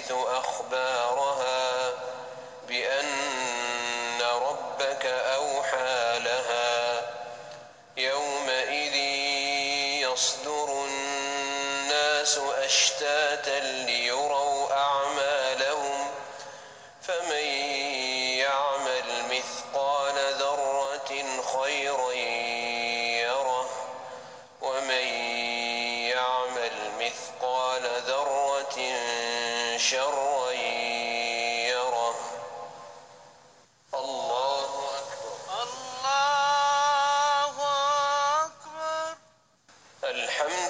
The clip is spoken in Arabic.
تحدث أخبارها بأن ربك أوحى لها يومئذ يصدر الناس أشتاتا ليروا أعمالهم فمن يعمل مثقال ذرة خيرا يعمل مثقال ذرة شرا يره. الله أكبر. الله أكبر. الحمد